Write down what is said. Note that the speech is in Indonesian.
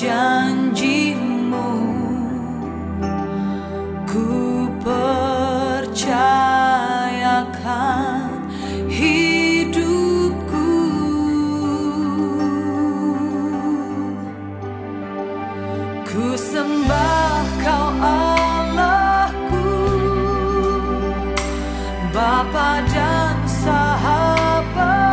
janjimu. Ku percayakan hidupku. Ku sembah kau Allahku Bapa dan sahabat.